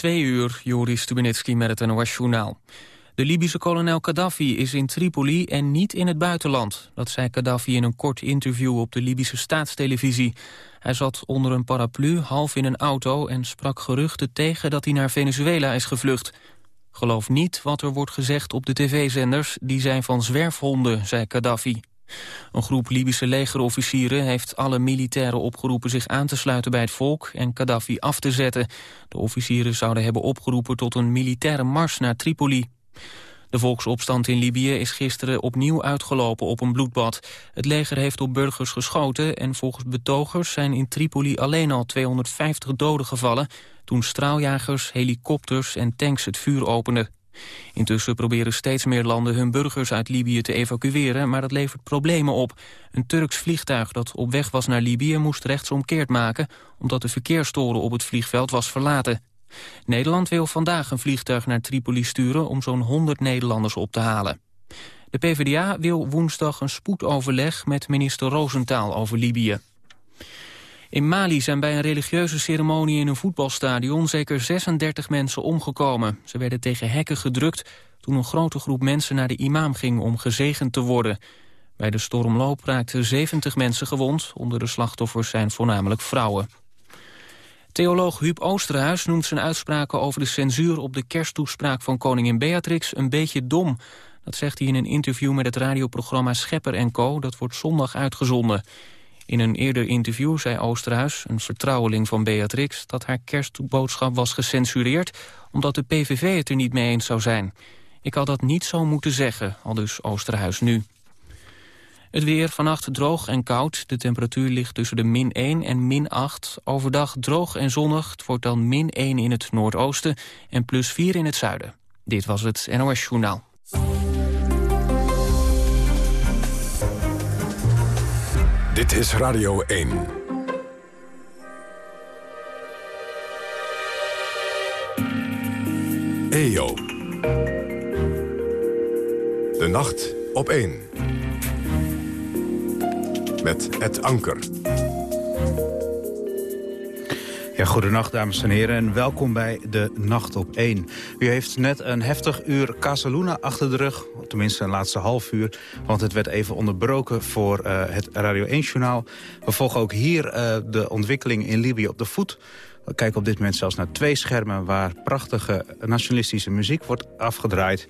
twee uur, Joris Stubenitski met het NOS-journaal. De Libische kolonel Gaddafi is in Tripoli en niet in het buitenland. Dat zei Gaddafi in een kort interview op de Libische staatstelevisie. Hij zat onder een paraplu, half in een auto... en sprak geruchten tegen dat hij naar Venezuela is gevlucht. Geloof niet wat er wordt gezegd op de tv-zenders. Die zijn van zwerfhonden, zei Gaddafi. Een groep Libische legerofficieren heeft alle militairen opgeroepen zich aan te sluiten bij het volk en Gaddafi af te zetten. De officieren zouden hebben opgeroepen tot een militaire mars naar Tripoli. De volksopstand in Libië is gisteren opnieuw uitgelopen op een bloedbad. Het leger heeft op burgers geschoten en volgens betogers zijn in Tripoli alleen al 250 doden gevallen toen straaljagers, helikopters en tanks het vuur openden. Intussen proberen steeds meer landen hun burgers uit Libië te evacueren, maar dat levert problemen op. Een Turks vliegtuig dat op weg was naar Libië moest rechtsomkeerd maken, omdat de verkeerstoren op het vliegveld was verlaten. Nederland wil vandaag een vliegtuig naar Tripoli sturen om zo'n 100 Nederlanders op te halen. De PvdA wil woensdag een spoedoverleg met minister Roosentaal over Libië. In Mali zijn bij een religieuze ceremonie in een voetbalstadion zeker 36 mensen omgekomen. Ze werden tegen hekken gedrukt toen een grote groep mensen naar de imam ging om gezegend te worden. Bij de stormloop raakten 70 mensen gewond. Onder de slachtoffers zijn voornamelijk vrouwen. Theoloog Huub Oosterhuis noemt zijn uitspraken over de censuur op de kersttoespraak van koningin Beatrix een beetje dom. Dat zegt hij in een interview met het radioprogramma Schepper Co. Dat wordt zondag uitgezonden. In een eerder interview zei Oosterhuis, een vertrouweling van Beatrix... dat haar kerstboodschap was gecensureerd omdat de PVV het er niet mee eens zou zijn. Ik had dat niet zo moeten zeggen, al dus Oosterhuis nu. Het weer vannacht droog en koud. De temperatuur ligt tussen de min 1 en min 8. Overdag droog en zonnig. Het wordt dan min 1 in het noordoosten en plus 4 in het zuiden. Dit was het NOS Journaal. Dit is Radio 1. EO. De nacht op 1. Met het anker. Ja, goedenacht dames en heren en welkom bij de Nacht op 1. U heeft net een heftig uur Casaluna achter de rug, tenminste een laatste half uur... want het werd even onderbroken voor uh, het Radio 1-journaal. We volgen ook hier uh, de ontwikkeling in Libië op de voet... We kijken op dit moment zelfs naar twee schermen... waar prachtige nationalistische muziek wordt afgedraaid.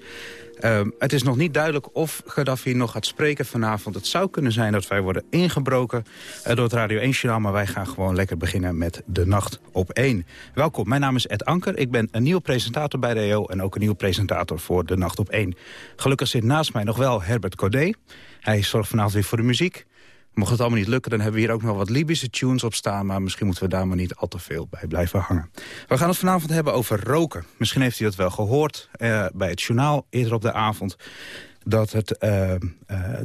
Uh, het is nog niet duidelijk of Gaddafi nog gaat spreken vanavond. Het zou kunnen zijn dat wij worden ingebroken uh, door het Radio 1-journaal... maar wij gaan gewoon lekker beginnen met De Nacht op 1. Welkom, mijn naam is Ed Anker. Ik ben een nieuwe presentator bij de EO... en ook een nieuwe presentator voor De Nacht op 1. Gelukkig zit naast mij nog wel Herbert Codé. Hij zorgt vanavond weer voor de muziek. Mocht het allemaal niet lukken, dan hebben we hier ook nog wat Libische tunes op staan... maar misschien moeten we daar maar niet al te veel bij blijven hangen. We gaan het vanavond hebben over roken. Misschien heeft u dat wel gehoord uh, bij het journaal eerder op de avond... Dat, het, uh, uh,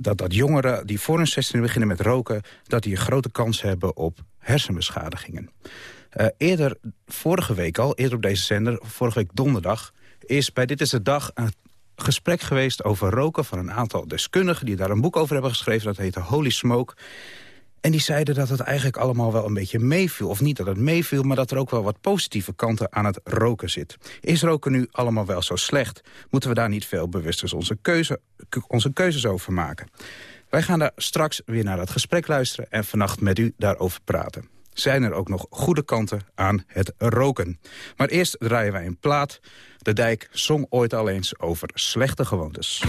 dat, dat jongeren die voor hun 16 beginnen met roken... dat die een grote kans hebben op hersenbeschadigingen. eerder, vorige week al, eerder op deze zender, vorige week donderdag... is bij Dit is de Dag een gesprek geweest over roken van een aantal deskundigen... die daar een boek over hebben geschreven, dat heette Holy Smoke. En die zeiden dat het eigenlijk allemaal wel een beetje meeviel. Of niet dat het meeviel, maar dat er ook wel wat positieve kanten aan het roken zit. Is roken nu allemaal wel zo slecht? Moeten we daar niet veel bewuster onze, keuze, onze keuzes over maken? Wij gaan daar straks weer naar dat gesprek luisteren... en vannacht met u daarover praten. Zijn er ook nog goede kanten aan het roken? Maar eerst draaien wij een plaat... De dijk zong ooit al eens over slechte gewoontes.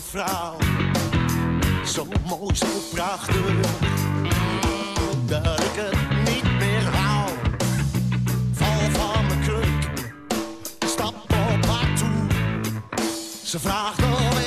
Vrouw. Zo mooi, zo prachtig, dat ik het niet meer hou. Val van mijn kruk, stap op haar toe. Ze vraagt of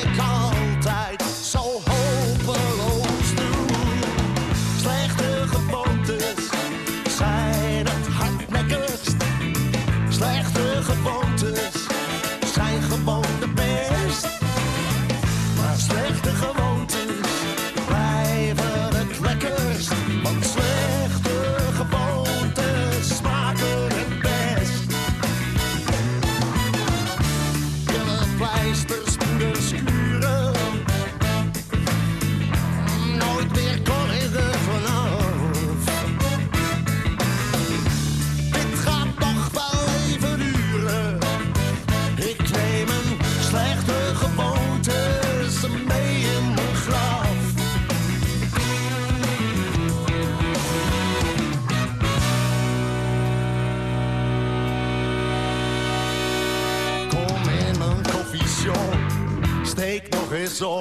Zo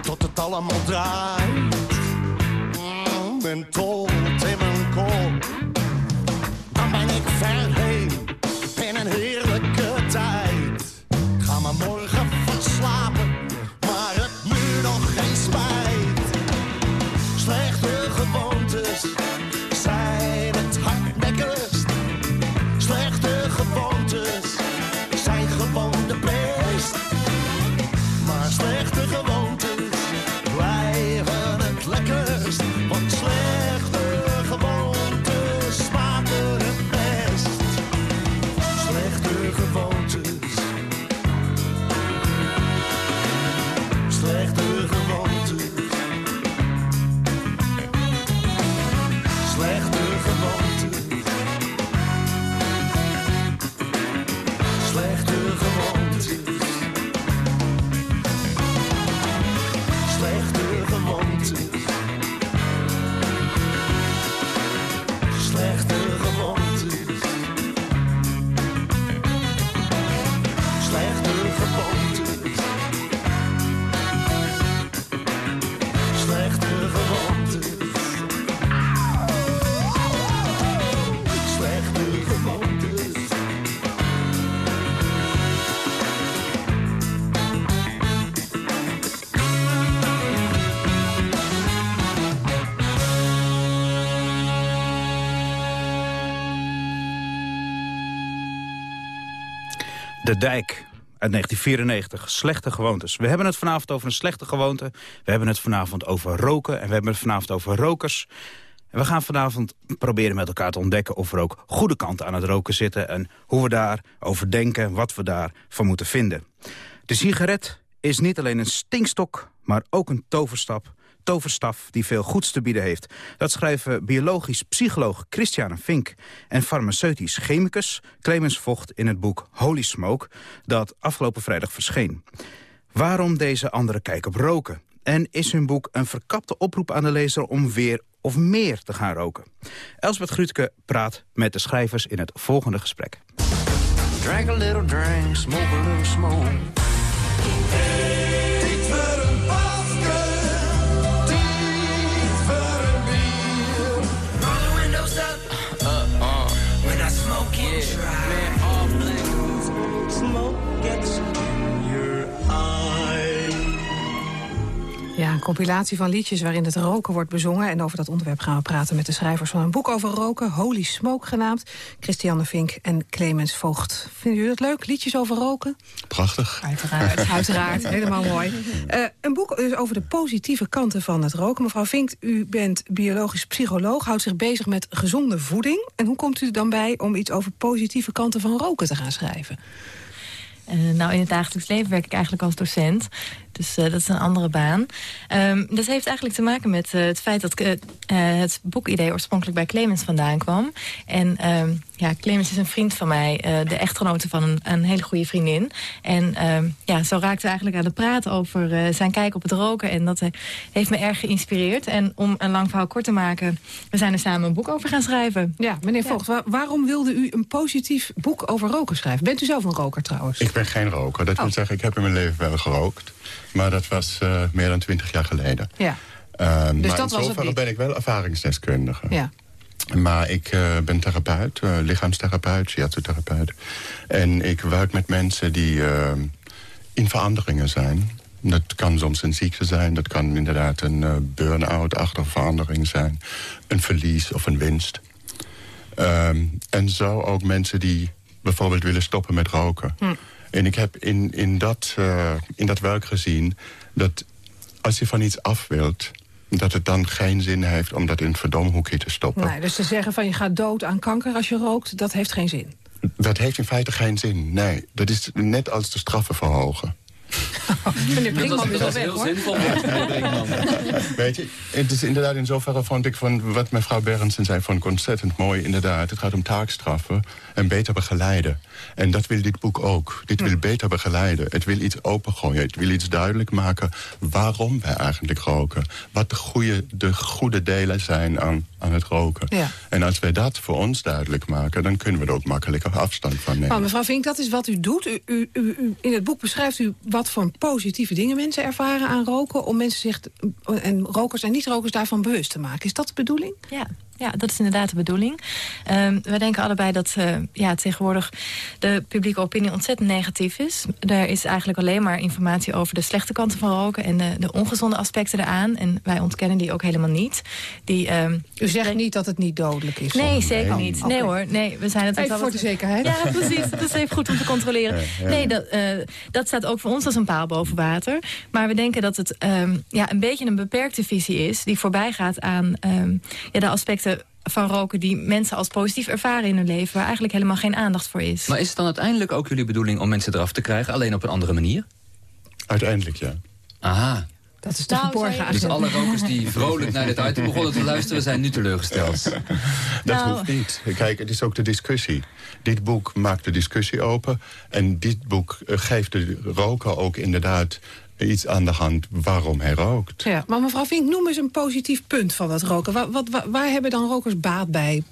tot het allemaal draait. Ik ben dol Dijk uit 1994. Slechte gewoontes. We hebben het vanavond over een slechte gewoonte. We hebben het vanavond over roken. En we hebben het vanavond over rokers. En we gaan vanavond proberen met elkaar te ontdekken... of er ook goede kanten aan het roken zitten... en hoe we daarover denken, wat we daarvan moeten vinden. De sigaret is niet alleen een stinkstok, maar ook een toverstap toverstaf die veel goeds te bieden heeft. Dat schrijven biologisch psycholoog Christiane Fink... en farmaceutisch chemicus Clemens Vocht in het boek Holy Smoke... dat afgelopen vrijdag verscheen. Waarom deze andere kijk op roken? En is hun boek een verkapte oproep aan de lezer om weer of meer te gaan roken? Elsbeth Grutke praat met de schrijvers in het volgende gesprek. A little drink, smoke a little smoke. Compilatie van liedjes waarin het roken wordt bezongen. En over dat onderwerp gaan we praten met de schrijvers van een boek over roken. Holy Smoke genaamd. Christiane Vink en Clemens Voogd. Vinden jullie dat leuk? Liedjes over roken? Prachtig. Uiteraard, uiteraard. Helemaal mooi. Uh, een boek dus over de positieve kanten van het roken. Mevrouw Vink, u bent biologisch psycholoog, houdt zich bezig met gezonde voeding. En hoe komt u er dan bij om iets over positieve kanten van roken te gaan schrijven? Uh, nou, in het dagelijks leven werk ik eigenlijk als docent. Dus uh, dat is een andere baan. Um, dat heeft eigenlijk te maken met uh, het feit dat het boekidee oorspronkelijk bij Clemens vandaan kwam. En um, ja, Clemens is een vriend van mij, de echtgenote van een, een hele goede vriendin. En um, ja, zo raakte we eigenlijk aan het praten over zijn kijk op het roken. En dat heeft me erg geïnspireerd. En om een lang verhaal kort te maken, we zijn er samen een boek over gaan schrijven. Ja, meneer Voogd, ja. waarom wilde u een positief boek over roken schrijven? Bent u zelf een roker trouwens? Ik ben geen roker. Dat oh. wil zeggen, ik heb in mijn leven wel gerookt. Maar dat was uh, meer dan twintig jaar geleden. Ja. Uh, dus maar dat in zoverre ben ik wel ervaringsdeskundige. Ja. Maar ik uh, ben therapeut, lichaamstherapeut, shiatsu-therapeut. En ik werk met mensen die in veranderingen zijn. Dat kan soms een ziekte zijn, dat kan inderdaad een burn-out-achtige verandering zijn. Een verlies of een winst. Um, en zo ook mensen die bijvoorbeeld willen stoppen met roken. Hm. En ik heb in, in, dat, uh, in dat werk gezien dat als je van iets af wilt dat het dan geen zin heeft om dat in het verdomhoekje te stoppen. Nee, dus te zeggen van je gaat dood aan kanker als je rookt, dat heeft geen zin? Dat heeft in feite geen zin, nee. Dat is net als de straffen verhogen. Meneer Brinkman is al weg, heel zinvol. Weet je, het is inderdaad in zoverre vond ik van wat mevrouw Berendsen zei... vond ik ontzettend mooi, inderdaad. Het gaat om taakstraffen en beter begeleiden. En dat wil dit boek ook. Dit wil beter begeleiden. Het wil iets opengooien. Het wil iets duidelijk maken waarom wij eigenlijk roken. Wat de goede, de goede delen zijn aan, aan het roken. Ja. En als wij dat voor ons duidelijk maken... dan kunnen we er ook makkelijker afstand van nemen. Maar mevrouw Vink, dat is wat u doet. U, u, u, in het boek beschrijft u wat voor positieve dingen mensen ervaren aan roken... om mensen zich, en rokers en niet-rokers daarvan bewust te maken. Is dat de bedoeling? Ja, ja, dat is inderdaad de bedoeling. Um, wij denken allebei dat uh, ja, tegenwoordig de publieke opinie ontzettend negatief is. Er is eigenlijk alleen maar informatie over de slechte kanten van roken... en de, de ongezonde aspecten eraan. En wij ontkennen die ook helemaal niet. Die, um, U zegt niet dat het niet dodelijk is? Nee, zeker niet. Oh, nee hoor, nee, we zijn het even voor de zekerheid. Ja, precies. Dat is even goed om te controleren. Nee, dat, uh, dat staat ook voor ons als een paal boven water. Maar we denken dat het um, ja, een beetje een beperkte visie is... die voorbij gaat aan ja, de aspecten van roken die mensen als positief ervaren in hun leven... waar eigenlijk helemaal geen aandacht voor is. Maar is het dan uiteindelijk ook jullie bedoeling om mensen eraf te krijgen... alleen op een andere manier? Uiteindelijk, ja. Aha. Dat is de nou, geborgen Dus alle rokers die vrolijk naar dit item begonnen te luisteren... zijn nu teleurgesteld. Dat nou. hoeft niet. Kijk, het is ook de discussie. Dit boek maakt de discussie open. En dit boek eh, geeft de roker ook inderdaad iets aan de hand waarom hij rookt. Ja, maar mevrouw Vink, noem eens een positief punt van dat roken. Wat, waar hebben dan rokers baat bij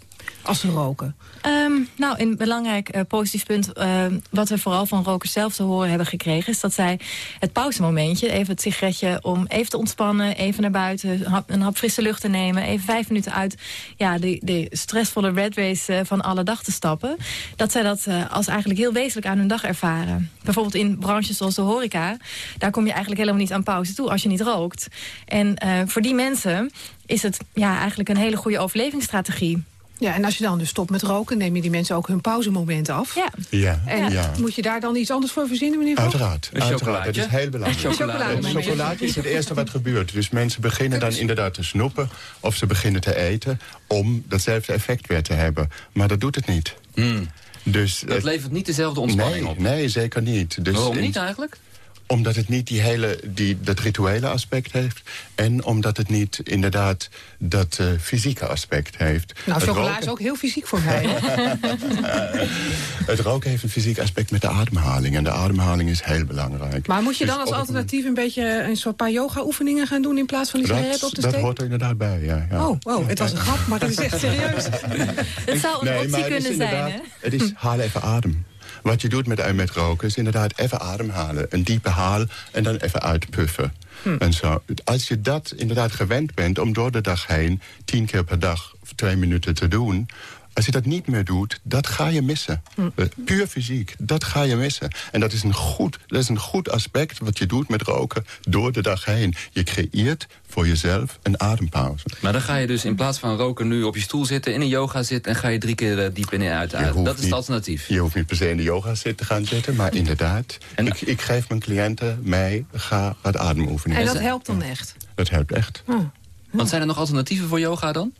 als ze roken? Um, nou, een belangrijk uh, positief punt... Uh, wat we vooral van rokers zelf te horen hebben gekregen... is dat zij het pauzemomentje, even het sigaretje... om even te ontspannen, even naar buiten... een hap, frisse lucht te nemen... even vijf minuten uit ja, de, de stressvolle red race uh, van alle dag te stappen... dat zij dat als eigenlijk heel wezenlijk aan hun dag ervaren. Bijvoorbeeld in branches zoals de horeca... daar kom je eigenlijk helemaal niet aan pauze toe als je niet rookt. En voor die mensen is het ja, eigenlijk een hele goede overlevingsstrategie... Ja, en als je dan dus stopt met roken, neem je die mensen ook hun pauzemomenten af. Ja. ja. En ja. moet je daar dan iets anders voor verzinnen, meneer Vogt? Uiteraard. Een uiteraard. Dat is heel belangrijk. Een chocolade. Een chocolade is het eerste wat gebeurt. Dus mensen beginnen dan inderdaad te snoepen of ze beginnen te eten... om datzelfde effect weer te hebben. Maar dat doet het niet. Mm. Dus, dat levert niet dezelfde ontspanning nee, op? Nee, zeker niet. Dus Waarom niet eigenlijk? Omdat het niet die hele, die, dat rituele aspect heeft. En omdat het niet inderdaad dat uh, fysieke aspect heeft. Nou, het chocola is ook heel fysiek voor mij. het roken heeft een fysiek aspect met de ademhaling. En de ademhaling is heel belangrijk. Maar moet je dan dus als alternatief een beetje een soort paar yoga-oefeningen gaan doen... in plaats van die sigaret op te steken? Dat hoort er inderdaad bij, ja. ja. Oh, oh, het was een grap, maar het is echt serieus. het zou een nee, optie kunnen zijn, hè? Het is haal even adem. Wat je doet met, met roken is inderdaad even ademhalen. Een diepe haal en dan even uitpuffen. Hm. En zo. Als je dat inderdaad gewend bent om door de dag heen... tien keer per dag twee minuten te doen Als je dat niet meer doet, dat ga je missen. Eh, Puur fysiek, dat ga je missen. En dat is, een goed, dat is een goed aspect wat je doet met roken door de dag heen. Je creëert voor jezelf een adempauze. Maar dan ga je dus in plaats van roken nu op je stoel zitten... in een yoga zitten en ga je drie keer eh, diep in en uit. Ademen. Dat is het alternatief. Je hoeft niet per se in de yoga zitten te gaan zitten, maar inderdaad. En- ik, ik geef mijn cliënten mij, ga wat ademoefeningen. En dat helpt dan echt. Dat helpt echt. Want zijn er nog alternatieven voor yoga dan?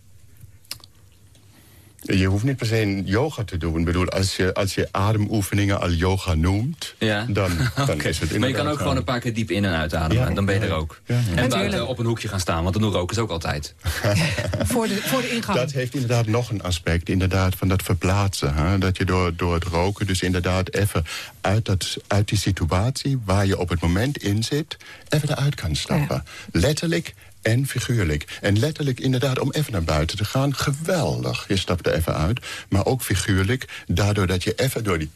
Je hoeft niet per se een yoga te doen. Ik bedoel, als je, als je ademoefeningen al yoga noemt, Ja. dan, dan is het Maar je kan ook gewoon een paar keer diep in en uit ademen. Ja. dan ben je er ook. Ja, ja. En buiten Natuurlijk. op een hoekje gaan staan, want dan doen roken ze ook altijd. Voor de, voor de ingang. Dat heeft inderdaad nog een aspect, inderdaad, van dat verplaatsen. Hè? Dat je door, door het roken dus inderdaad even uit, dat, uit die situatie... waar je op het moment in zit, even eruit kan stappen. Letterlijk en figuurlijk. En letterlijk inderdaad om even naar buiten te gaan, geweldig. Je stapt er even uit. Maar ook figuurlijk, daardoor dat je even door die,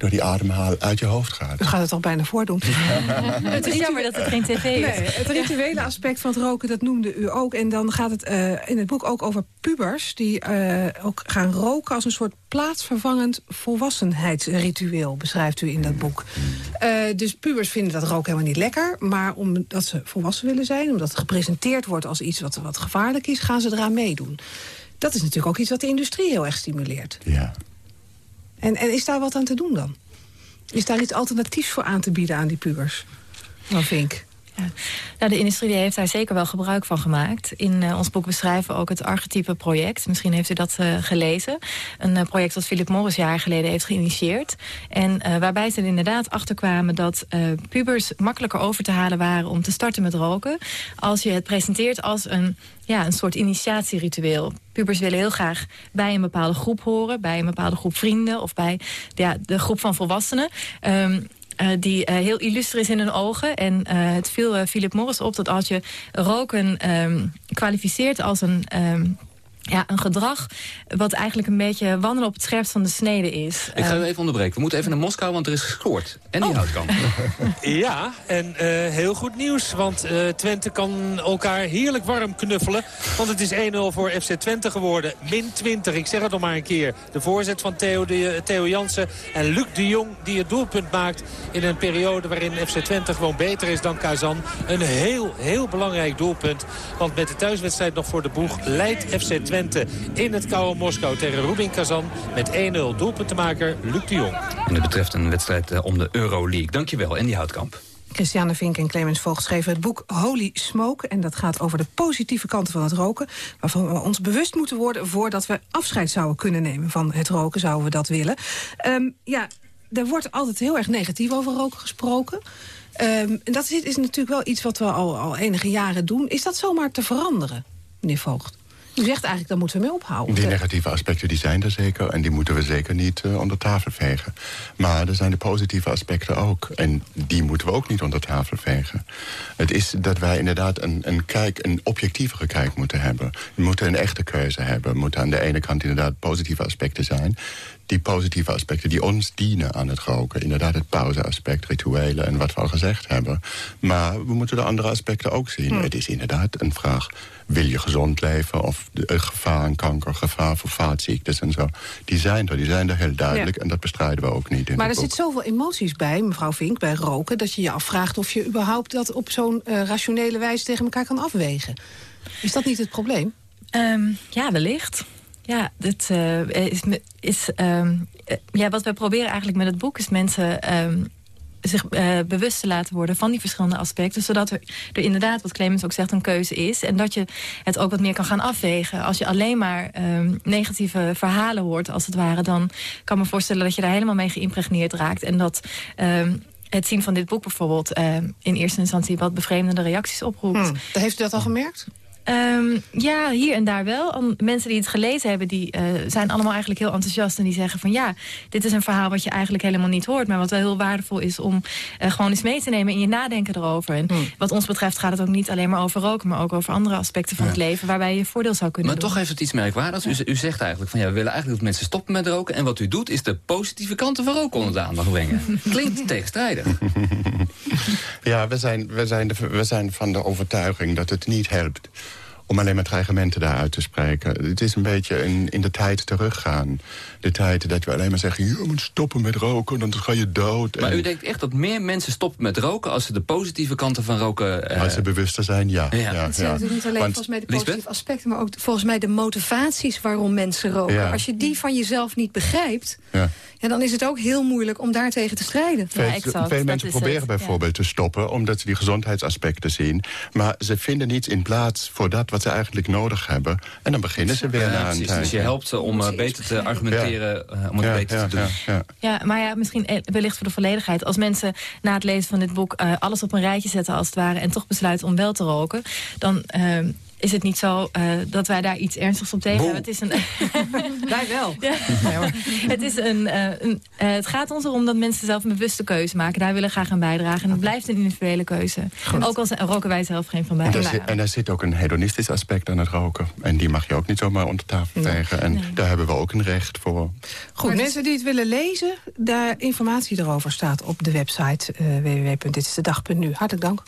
door die ademhaal uit je hoofd gaat. U gaat het toch bijna voordoen. Het is jammer dat het geen tv is. Nee, het rituele aspect van het roken, dat noemde u ook. En dan gaat het eh, in het boek ook over pubers... die eh, ook gaan roken als een soort plaatsvervangend volwassenheidsritueel... beschrijft u in dat boek. Eh, dus pubers vinden dat roken helemaal niet lekker... maar omdat ze volwassen willen zijn... omdat het gepresenteerd wordt als iets wat, wat gevaarlijk is... gaan ze eraan meedoen. Dat is natuurlijk ook iets wat de industrie heel erg stimuleert. Ja. En, en is daar wat aan te doen dan? Is daar iets alternatiefs voor aan te bieden aan die pubers? Dan Vink. Nou, de industrie heeft daar zeker wel gebruik van gemaakt. In eh, ons boek beschrijven we ook het archetype project. Misschien heeft u dat eh, gelezen. Een eh, project dat Philip Morris jaar geleden heeft geïnitieerd. En waarbij ze er inderdaad achterkwamen dat pubers makkelijker over te halen waren om te starten met roken. Als je het presenteert als een, ja, een soort initiatieritueel. Pubers willen heel graag bij een bepaalde groep horen. Bij een bepaalde groep vrienden of bij ja, de groep van volwassenen. Ehm, eh, die eh, heel illuster is in hun ogen. En eh, het viel eh, Philip Morris op dat als je roken ehm, kwalificeert als een... ehm, ja, een gedrag wat eigenlijk een beetje wandelen op het scherpst van de snede is. Ik ga Ehm, u even onderbreken. We moeten even naar Moskou, want er is gescoord. En die houtkamp. Ja, en eh, heel goed nieuws. Want eh, Twente kan elkaar heerlijk warm knuffelen. Want het is 1-0 voor FC Twente geworden. Min 20, ik zeg het nog maar een keer. De voorzet van Theo, de, Theo Jansen en Luc de Jong die het doelpunt maakt... in een periode waarin FC Twente gewoon beter is dan Kazan. Een heel, heel belangrijk doelpunt. Want met de thuiswedstrijd nog voor de boeg... leidt FC Twente in het koude Moskou tegen Rubin Kazan... met 1-0 doelpuntenmaker Luc de Jong. En dit betreft een wedstrijd eh, om de Euroleague. Dankjewel, en die houtkamp. Christiane Vink en Clemens Voogd schreven het boek Holy Smoke. En dat gaat over de positieve kanten van het roken. Waarvan we ons bewust moeten worden voordat we afscheid zouden kunnen nemen van het roken. Zouden we dat willen. Ehm, ja, er wordt altijd heel erg negatief over roken gesproken. Ehm, en dat is, is natuurlijk wel iets wat we al, al enige jaren doen. Is dat zomaar te veranderen, meneer Voogd? U zegt eigenlijk, daar moeten we mee ophouden. Die negatieve aspecten die zijn er zeker en die moeten we zeker niet eh, onder tafel vegen. Maar er zijn de positieve aspecten ook en die moeten we ook niet onder tafel vegen. Het is dat wij inderdaad een, een, kijk, een objectievere kijk moeten hebben. We moeten een echte keuze hebben. Er moeten aan de ene kant inderdaad positieve aspecten zijn die positieve aspecten die ons dienen aan het roken. Inderdaad het pauzeaspect, rituelen en wat we al gezegd hebben. Maar we moeten de andere aspecten ook zien. Het is inderdaad een vraag, wil je gezond leven... of de, eh, gevaar aan kanker, gevaar voor vaatziektes en zo. Die zijn er, die zijn er heel duidelijk. Ja. En dat bestrijden we ook niet in Maar er het zit zoveel emoties bij, mevrouw Vink, bij roken... dat je je afvraagt of je überhaupt dat op zo'n eh, rationele wijze tegen elkaar kan afwegen. Is dat niet het probleem? Ehm, ja, wellicht. Ja, dit eh, is, is ehm, eh, ja, wat we proberen eigenlijk met het boek is mensen ehm, zich eh, bewust te laten worden van die verschillende aspecten, zodat er, er inderdaad, wat Clemens ook zegt, een keuze is en dat je het ook wat meer kan gaan afwegen. Als je alleen maar ehm, negatieve verhalen hoort, als het ware, dan kan me voorstellen dat je daar helemaal mee geïmpregneerd raakt en dat het zien van dit boek bijvoorbeeld in eerste instantie wat bevreemdende reacties oproept. Hm. Heeft u dat al gemerkt? Ehm, ja, hier en daar wel. Mensen die het gelezen hebben, die eh, zijn allemaal eigenlijk heel enthousiast. En die zeggen van ja, dit is een verhaal wat je eigenlijk helemaal niet hoort. Maar wat wel heel waardevol is om eh, gewoon eens mee te nemen in je nadenken erover. En wat ons betreft gaat het ook niet alleen maar over roken, maar ook over andere aspecten van het leven waarbij je voordeel zou kunnen Maar doen. toch heeft het iets merkwaardigs. U, u zegt eigenlijk van ja, we willen eigenlijk dat mensen stoppen met roken. En wat u doet is de positieve kanten van roken onder de aandacht brengen. Klinkt tegenstrijdig. Ja, we zijn, we, zijn de, we zijn van de overtuiging dat het niet helpt om alleen maar dreigementen daar uit te spreken. Het is een beetje in, in de tijd teruggaan. De tijd dat we alleen maar zeggen... je moet stoppen met roken, dan ga je dood. Maar En u denkt echt dat meer mensen stoppen met roken... als ze de positieve kanten van roken... eh, Als ze bewuster zijn, ja. Ja. ja, Het zijn natuurlijk niet alleen Want- volgens mij de Lisbeth? positieve aspecten... maar ook volgens mij de motivaties waarom mensen roken. Ja. Als je die van jezelf niet begrijpt... ja. Ja, dan is het ook heel moeilijk om daartegen te strijden. Veel, exact, veel mensen proberen het, bijvoorbeeld te stoppen... omdat ze die gezondheidsaspecten zien. Maar ze vinden niets in plaats voor dat wat ze eigenlijk nodig hebben. En dan beginnen ze weer ja, na een precies. Dus je helpt ze om eh, beter te argumenteren, eh, om het Ja, beter ja, te doen. ja, ja. Ja, maar ja, misschien eh, wellicht voor de volledigheid. Als mensen na het lezen van dit boek eh, alles op een rijtje zetten als het ware... en toch besluiten om wel te roken, dan... is het niet zo eh, dat wij daar iets ernstigs op tegen Boe. hebben? Het is een, Wij wel. Ja. het, is een, eh, een, eh, het gaat ons erom dat mensen zelf een bewuste keuze maken. Daar willen we graag aan bijdragen. En het blijft een individuele keuze. Ook al roken wij zelf geen van En, beiden. daar zit, en daar zit ook een hedonistisch aspect aan het roken. En die mag je ook niet zomaar onder tafel vegen. En daar hebben we ook een recht voor. Goed, mensen die het willen lezen, daar informatie erover staat op de website uh, www.ditistedag.nu. Hartelijk dank.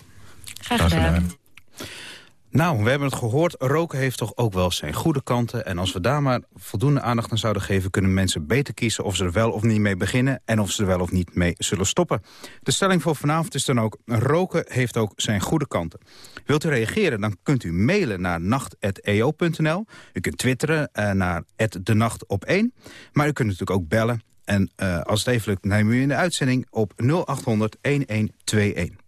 Graag Graag gedaan. Nou, we hebben het gehoord. Roken heeft toch ook wel zijn goede kanten. En als we daar maar voldoende aandacht aan zouden geven... kunnen mensen beter kiezen of ze er wel of niet mee beginnen... en of ze er wel of niet mee zullen stoppen. De stelling voor vanavond is dan ook... roken heeft ook zijn goede kanten. Wilt u reageren, dan kunt u mailen naar nacht.eo.nl. U kunt twitteren uh, naar de op 1. Maar u kunt natuurlijk ook bellen. En uh, als het even lukt, nemen u in de uitzending op 0800 1121.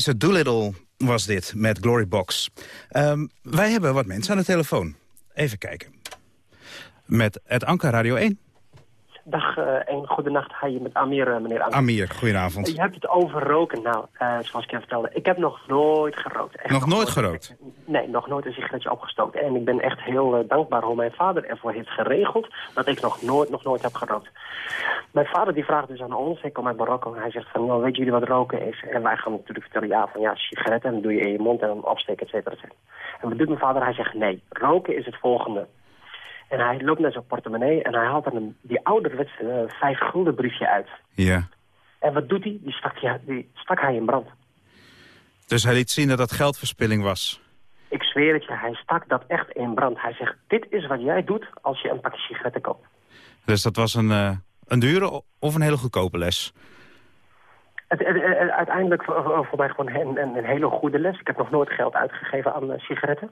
Eliza Doolittle was dit met Glory Box. Ehm, wij hebben wat mensen aan de telefoon. Even kijken. Met het Anker Radio 1. Dag uh, en goedenacht. Ga je met Amir, uh, meneer Amir. Amir, goedenavond. je hebt het over roken. Nou, uh, zoals ik je vertelde, ik heb nog nooit gerookt. Echt nog, nog nooit gerookt? Nee, nog nooit een sigaretje opgestoken. En ik ben echt heel dankbaar hoe mijn vader ervoor heeft geregeld... dat ik nog nooit, nog nooit heb gerookt. Mijn vader die vraagt dus aan ons, ik kom uit Marokko... en hij zegt van, nou, weet jullie wat roken is? En wij gaan natuurlijk vertellen, ja, van ja, sigaretten... en dan doe je in je mond en dan opsteken, et cetera, et cetera. En wat doet mijn vader? Hij zegt, nee, roken is het volgende... En hij loopt naar zijn portemonnee en hij haalt dan een, die ouderwetse uh, vijf gulden briefje uit. Ja. En wat doet hij? Die stak, ja, die stak hij in brand. Dus hij liet zien dat dat geldverspilling was? Ik zweer het je, hij stak dat echt in brand. Hij zegt, dit is wat jij doet als je een pakje sigaretten koopt. Dus dat was een, uh, een dure of een hele goedkope les? Uiteindelijk voor, voor, mij gewoon een, een, een, hele goede les. Ik heb nog nooit geld uitgegeven aan uh, sigaretten.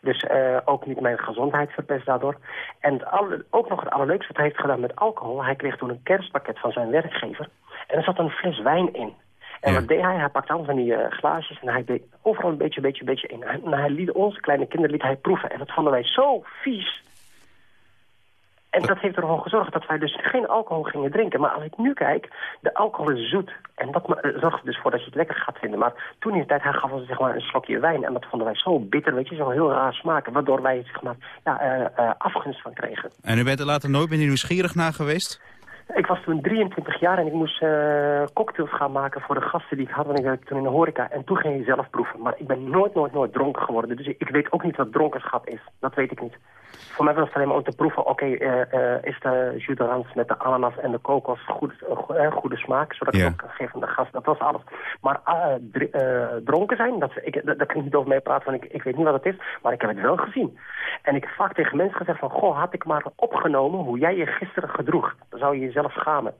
Dus uh, ook niet mijn gezondheid verpest daardoor. En alle, ook nog het allerleukste wat hij heeft gedaan met alcohol. Hij kreeg toen een kerstpakket van zijn werkgever. En er zat een fles wijn in. En ja. wat deed hij? Hij pakte allemaal van die uh, glaasjes en hij deed overal een beetje, beetje, beetje in. En hij liet onze kleine kinderen liet hij proeven. En dat vonden wij zo vies. En dat heeft ervoor gezorgd dat wij dus geen alcohol gingen drinken. Maar als ik nu kijk, de alcohol is zoet. En dat zorgt er dus voor dat je het lekker gaat vinden. Maar toen in de tijd, hij gaf ons zeg maar, een slokje wijn. En dat vonden wij zo bitter, weet je, zo heel raar smaken. Waardoor wij zeg maar, ja, uh, uh, afgunst van kregen. En u bent er later nooit meer nieuwsgierig naar geweest? Ik was toen 23 jaar en ik moest uh, cocktails gaan maken voor de gasten die ik had. Want ik werkte toen in de horeca. En toen ging je zelf proeven. Maar ik ben nooit, nooit, nooit dronken geworden. Dus ik weet ook niet wat dronkenschap is. Dat weet ik niet. Voor mij was het alleen maar om te proeven. Oké, okay, uh, uh, is de jus met de ananas en de kokos goed, goede smaak? Zodat ik Ja. ook kan geven aan de gast. Dat was alles. Maar dr dronken zijn, dat, ik, dat, daar kan ik niet over mee praten. Want ik, ik weet niet wat het is. Maar ik heb het wel gezien. En ik heb vaak tegen mensen gezegd van... Goh, had ik maar opgenomen hoe jij je gisteren gedroeg. Dan zou je jezelf schamen.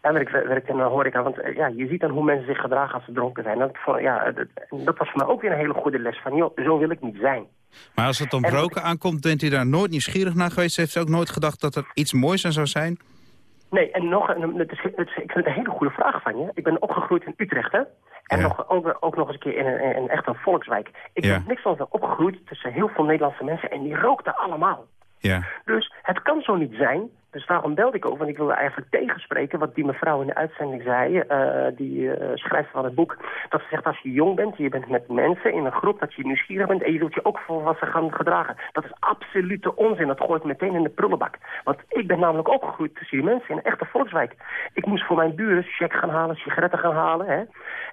En ik werk in de horeca, want ja, je ziet dan hoe mensen zich gedragen als ze dronken zijn. Dat, ja, dat, dat was voor mij ook weer een hele goede les van, joh, zo wil ik niet zijn. Maar als het om roken aankomt, bent u daar nooit nieuwsgierig naar geweest? Heeft u ook nooit gedacht dat er iets moois aan zou zijn? Nee, en nog, het is, het is, ik vind het een hele goede vraag van je. Ik ben opgegroeid in Utrecht, hè? En ja. nog, ook, ook nog eens een keer in een, in echt een volkswijk. Ik Ja. ben niks anders opgegroeid tussen heel veel Nederlandse mensen en die rookten allemaal. Ja. Dus het kan zo niet zijn. Dus daarom belde ik ook, want ik wilde eigenlijk tegenspreken wat die mevrouw in de uitzending zei, eh, die uh, schrijft van het boek. Dat ze zegt als je jong bent, je bent met mensen in een groep, dat je nieuwsgierig bent en je wilt je ook volwassen gaan gedragen. Dat is absolute onzin, dat gooit meteen in de prullenbak. Want ik ben namelijk opgegroeid tussen die mensen in een echte volkswijk. Ik moest voor mijn buren check gaan halen, sigaretten gaan halen. Hè.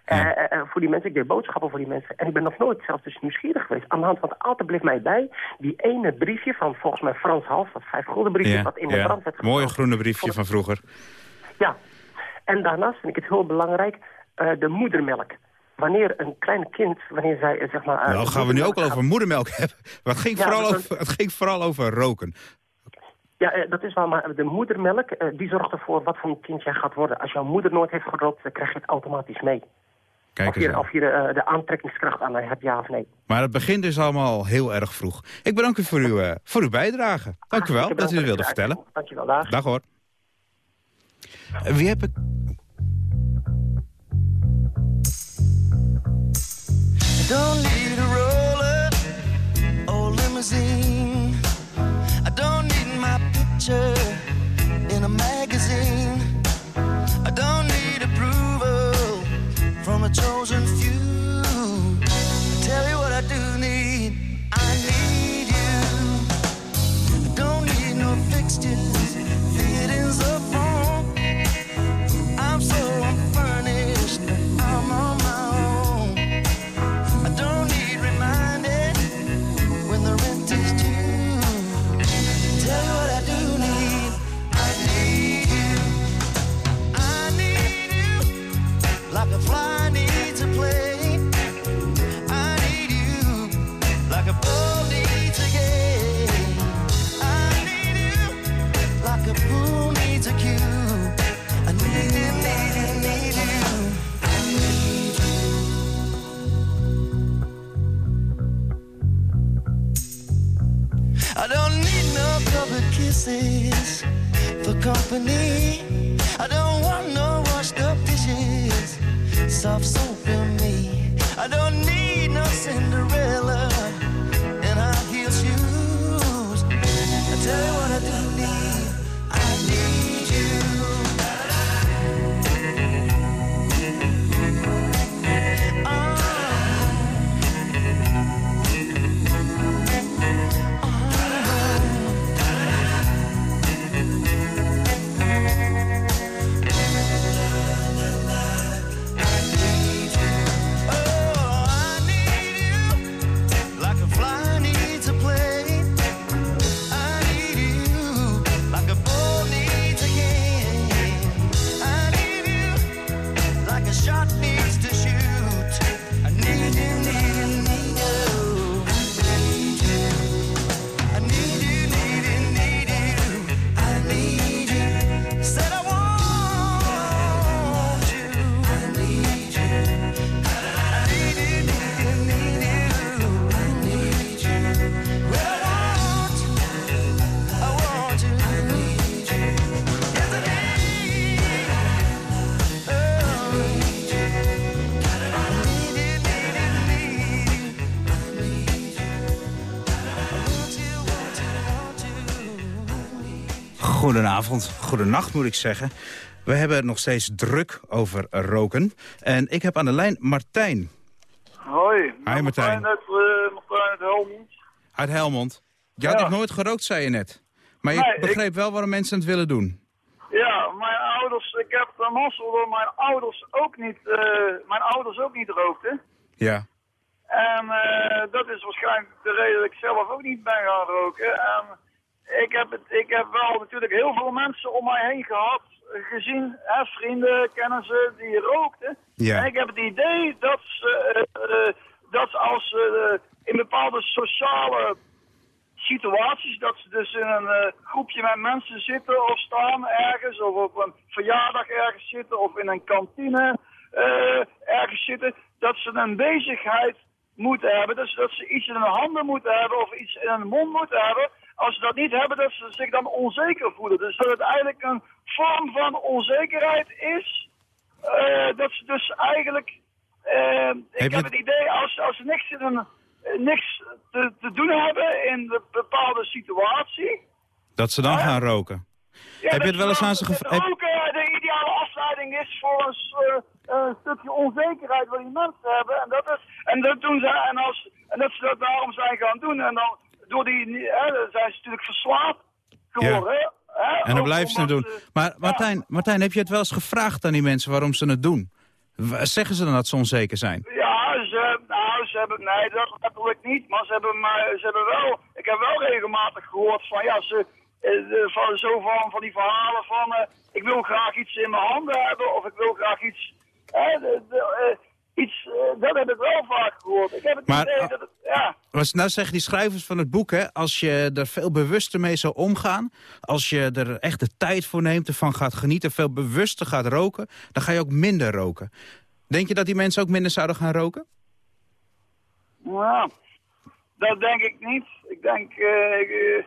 Uh, voor die mensen, ik deed boodschappen voor die mensen. En ik ben nog nooit zelfs dus nieuwsgierig geweest. Aan de hand van altijd bleef mij bij die ene briefje van volgens mij Frans Hals, dat vijf gulden briefje, Ja, wat in de ja. Werd Mooie groene briefje van vroeger. ja, en daarnaast vind ik het heel belangrijk, uh, de moedermelk. Wanneer een klein kind, wanneer zij uh, zeg maar... Uh, nou, gaan we nu ook al over moedermelk hebben. Maar het ging, Ja, vooral over, het ging vooral over roken. Ja, eh, dat is waar, maar de moedermelk, eh, die zorgt ervoor wat voor een kind jij gaat worden. Als jouw moeder nooit heeft gerookt, dan krijg je het automatisch mee. Kijk of je, of je de, de aantrekkingskracht aan hebt, ja of nee. Maar het begint dus allemaal heel erg vroeg. Ik bedank u voor uw, uh, voor uw bijdrage. Dank u wel dat u het wilde vertellen. uitzending. Dankjewel, dag. Dag hoor. Wie heb ik... I don't need a roller or limousine. I don't need my picture in a magazine. I don't from a chosen few. Goedenavond, goedenacht moet ik zeggen. We hebben het nog steeds druk over roken. En ik heb aan de lijn Martijn Hoi. Hi, Martijn. Uit, uh, Martijn uit Helmond. uit Helmond. Je had Ja. nog nooit gerookt, zei je net. Maar je Nee, ik- begreep wel waarom mensen het willen doen. Ja, mijn ouders, ik heb de mazzel dat mijn ouders ook niet, eh, mijn ouders ook niet rookten. Ja. En eh, dat is waarschijnlijk de reden dat ik zelf ook niet ben gaan roken. En ik heb, het, ik heb wel natuurlijk heel veel mensen om mij heen gehad, eh, gezien, hè, vrienden, kennissen die rookten. Ja. En ik heb het idee dat ze, eh, eh, dat als ze eh, in bepaalde sociale situaties, dat ze dus in een groepje met mensen zitten of staan ergens, of op een verjaardag ergens zitten, of in een kantine ergens zitten, dat ze een bezigheid moeten hebben, dus dat ze iets in hun handen moeten hebben of iets in hun mond moeten hebben. Als ze dat niet hebben, dat ze zich dan onzeker voelen. Dus dat het eigenlijk een vorm van onzekerheid is, eh, dat ze dus eigenlijk, eh, ik heb het idee, als, als ze niks, in een, niks te, te doen hebben in een bepaalde situatie, Dat ze dan gaan roken. ja, heb je het wel eens aan ze gevraagd? ook eh, de ideale afleiding is voor een, eh, stukje onzekerheid wat die mensen hebben. En dat, is, en dat doen ze, en, als, en dat ze dat daarom zijn gaan doen. En dan, door die, hè, dan zijn ze natuurlijk verslaafd geworden. Hè, En dan ook blijven ze het doen. Maar Martijn, Martijn, heb je het wel eens gevraagd aan die mensen waarom ze het doen? Zeggen ze dan dat ze onzeker zijn? Ja, ze, nou, ze hebben, nee, dat letterlijk niet. Maar ze hebben, mij, ze hebben wel, ik heb wel regelmatig gehoord van, ja, ze, eh, de- van, zo van, van die verhalen van, eh, ik wil graag iets in mijn handen hebben, of ik wil graag iets, hè, de, de, eh, iets, eh, dat heb ik wel vaak gehoord. Ik heb het Maar, idee ah, dat het, ja. Nou zeggen die schrijvers van het boek, hè, als je er veel bewuster mee zou omgaan... als je er echt de tijd voor neemt, ervan gaat genieten, veel bewuster gaat roken... dan ga je ook minder roken. Denk je dat die mensen ook minder zouden gaan roken? Ja, dat denk ik niet. Ik denk, eh, eh,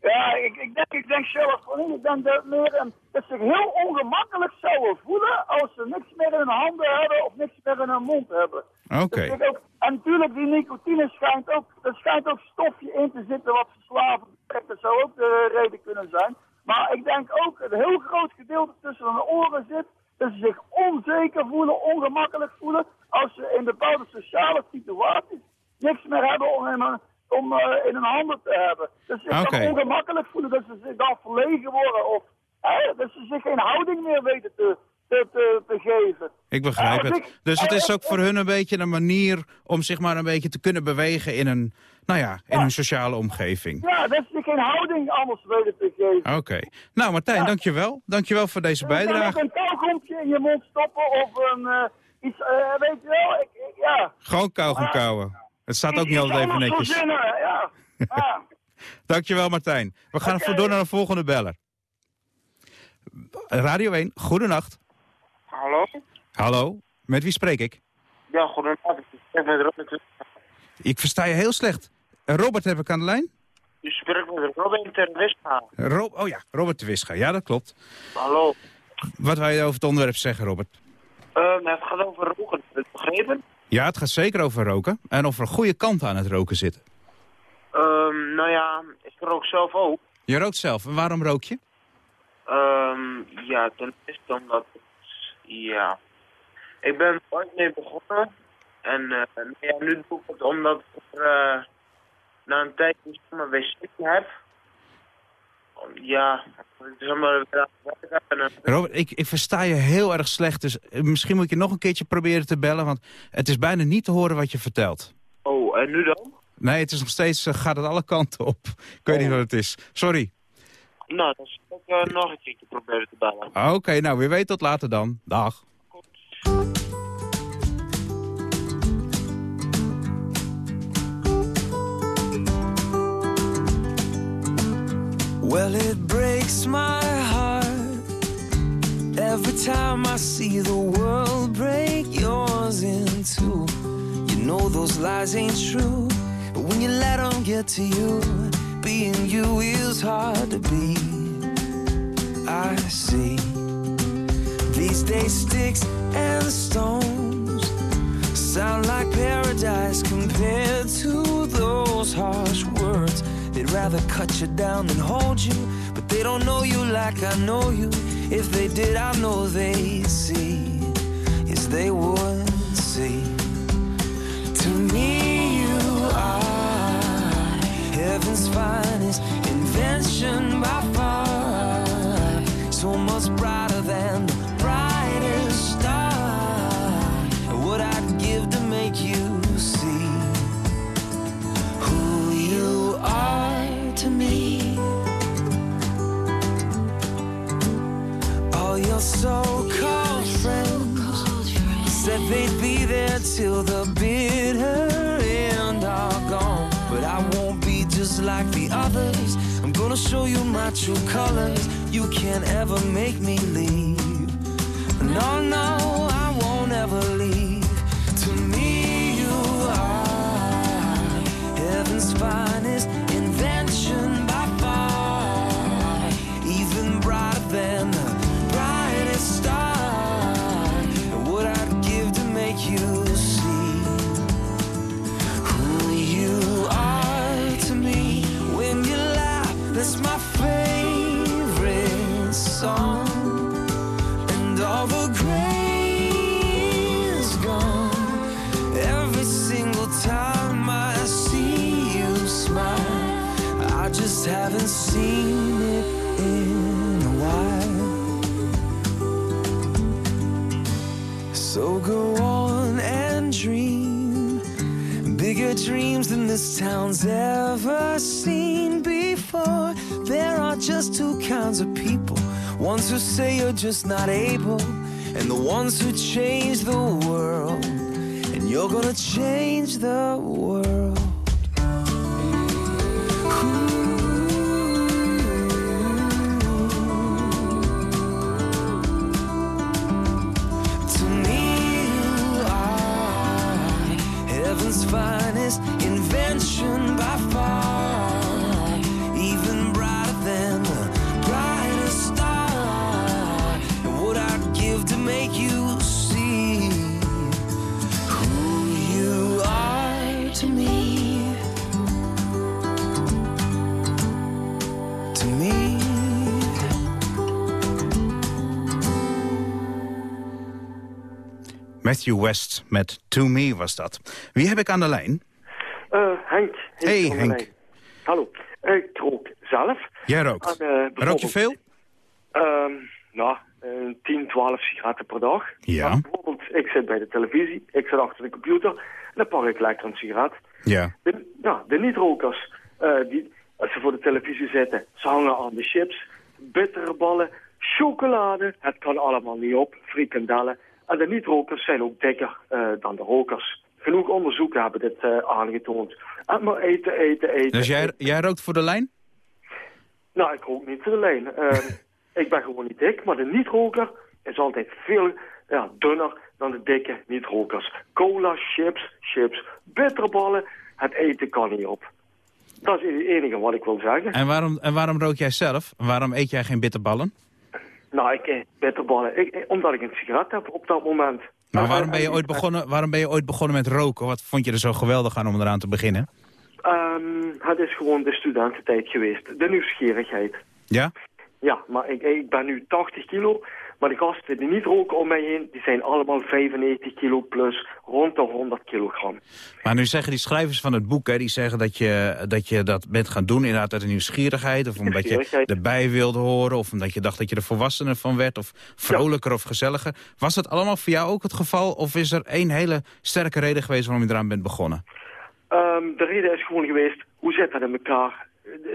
ja, ik, ik, denk, ik denk zelf. Ik denk dat, meer een, dat ze zich heel ongemakkelijk zouden voelen als ze niks meer in hun handen hebben of niks meer in hun mond hebben. Oké. En natuurlijk, die nicotine schijnt ook, er schijnt ook stofje in te zitten wat verslavend werkt. Dat zou ook de reden kunnen zijn. Maar ik denk ook een heel groot gedeelte tussen hun oren zit. Dat ze zich onzeker voelen, ongemakkelijk voelen. Als ze in bepaalde sociale situaties niks meer hebben om in hun, om, eh, in hun handen te hebben. Dat ze zich Oké. dan ongemakkelijk voelen. Dat ze zich dan verlegen worden. Of hè, dat ze zich geen houding meer weten te, te, te, te geven. Ik begrijp Ja, het. ik- Dus het is ook voor hun een beetje een manier om zich maar een beetje te kunnen bewegen in een, nou ja, in een sociale omgeving. Ja, dat ze zich geen houding anders weten te geven. Oké. Nou Martijn, dankjewel. Dankjewel voor deze bijdrage. een kauwgompje in je mond stoppen of een eh, iets, eh, weet je wel, ik, ik- ja. Gewoon kauwgom kauwen. Het staat ook niet altijd even netjes. verzinnen, ja. ja. Dankjewel Martijn. We gaan voor door naar de volgende beller. Radio 1, goedenacht. Hallo? Hallo, met wie spreek ik? Ja, goedenavond. Ik spreek met Robert. Ik versta je heel slecht. Eh, Robert heb ik aan de lijn? U spreekt met Robin ter Westha. Ro oh ja, Robert de Wischa. Ja, dat klopt. Hallo. Wat wil je over het onderwerp zeggen, Robert? Ehm, het gaat over roken. Je begrepen? Ja, het gaat zeker over roken. En of er goede kanten aan het roken zitten. Ehm, nou ja, ik rook zelf ook. Je rookt zelf. En waarom rook je? Ehm, ja, ten eerste omdat... Ja... Ik ben er ooit mee begonnen. En eh, nou ja, nu doe ik het omdat ik er, eh, na een tijd niet mijn wc heb. Ja, het is allemaal weer aan het werken. En, eh, Robert, ik, ik versta je heel erg slecht. Dus eh, misschien moet je nog een keertje proberen te bellen. Want het is bijna niet te horen wat je vertelt. Oh, en nu dan? Nee, het is nog steeds, eh, gaat het alle kanten op. Ik weet niet wat het is. Sorry. Nou, dan zal ik eh, nog een keertje proberen te bellen. Oké, nou, wie weet tot later dan. Dag. Well, it breaks my heart every time I see the world break yours in two. You know those lies ain't true, but when you let them get to you, being you is hard to be. I see these days sticks and stones sound like paradise compared to those harsh words they'd rather cut you down than hold you. But they don't know you like I know you. If they did, I know they see. Yes, they would true colors. You can't ever make me leave. No, no, town's ever seen before. There are just two kinds of people ones who say you're just not able, and the ones who change the world. And you're gonna change the world. Matthew West met To Me was dat. Wie heb ik aan de lijn? Eh, Henk. Hey, Henk. Hallo. Eh, ik rook zelf. Jij rookt. En, eh, Rook je veel? ehm, nou, eh, 10, 12 sigaretten per dag. Ja. Maar bijvoorbeeld, ik zit bij de televisie, ik zit achter de computer en dan pak ik lekker een sigaret. Ja. De, nou, de niet-rokers, die, als ze voor de televisie zitten, ze hangen aan de chips, bittere ballen, chocolade, het kan allemaal niet op, frikandellen. En de niet-rokers zijn ook dikker eh, dan de rokers. Genoeg onderzoeken hebben dit eh, aangetoond. En maar eten, eten, eten. Dus jij, jij rookt voor de lijn? Nou, ik rook niet voor de lijn. Ehm, ik ben gewoon niet dik, maar de niet-roker is altijd veel ja, dunner dan de dikke niet-rokers. Cola, chips, chips, bitterballen, het eten kan niet op. Dat is het enige wat ik wil zeggen. En waarom, en waarom rook jij zelf? Waarom eet jij geen bitterballen? Nou, ik eet bitterballen, ik, ik- omdat ik een sigaret heb op dat moment. Maar waarom ben, je ooit begonnen, waarom ben je ooit begonnen met roken? Wat vond je er zo geweldig aan om eraan te beginnen? Ehm, het is gewoon de studententijd geweest, de nieuwsgierigheid. Ja? Ja, maar ik, ik ben nu 80 kilo. Maar de gasten die niet roken om mij heen, die zijn allemaal 95 kilo plus, rond de 100 kilogram. Maar nu zeggen die schrijvers van het boek, hè, die zeggen dat je, dat je dat bent gaan doen inderdaad uit een nieuwsgierigheid. Of omdat je erbij wilde horen. Of omdat je dacht dat je er volwassener van werd. Of vrolijker of gezelliger. Was dat allemaal voor jou ook het geval? Of is er één hele sterke reden geweest waarom je eraan bent begonnen? Ehm, de reden is gewoon geweest, hoe zit dat in elkaar?